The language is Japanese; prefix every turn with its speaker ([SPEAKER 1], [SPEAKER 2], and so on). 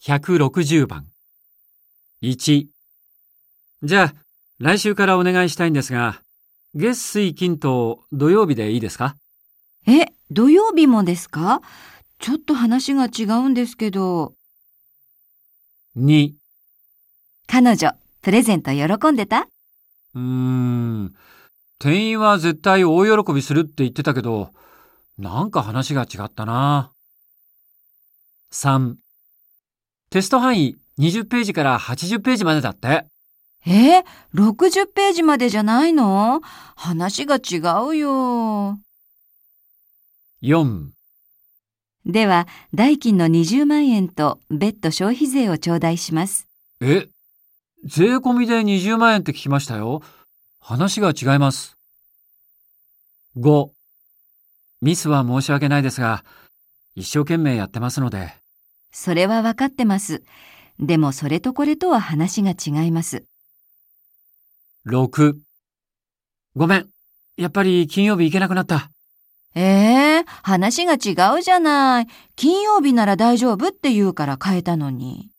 [SPEAKER 1] 160番。1。じゃあ、来週からお願いしたいんですが、月水金と土曜日でいいですか？
[SPEAKER 2] え、土曜日もですか？ちょっと話が違うんですけど。
[SPEAKER 1] ?2。
[SPEAKER 2] 彼女、プレゼント喜んでた？
[SPEAKER 1] うーん。店員は絶対大喜びするって言ってたけど、なんか話が違ったな。3。テスト範囲20ページから80ページまでだって。
[SPEAKER 2] え、60ページまでじゃないの？話が違うよ。
[SPEAKER 1] 4。
[SPEAKER 2] では、代金の20万円と別途消費税を頂戴します。
[SPEAKER 1] え？税込みで20万円って聞きましたよ。話が違います。5. ミスは申し訳ないですが、一生懸命やってますので。
[SPEAKER 2] それはわかってます。でもそれとこれとは話が違います。
[SPEAKER 1] 6. ごめん。やっぱり金曜日行けなくなった。
[SPEAKER 2] ええ話が違うじゃない。金曜日なら大丈夫って言うから変えたのに。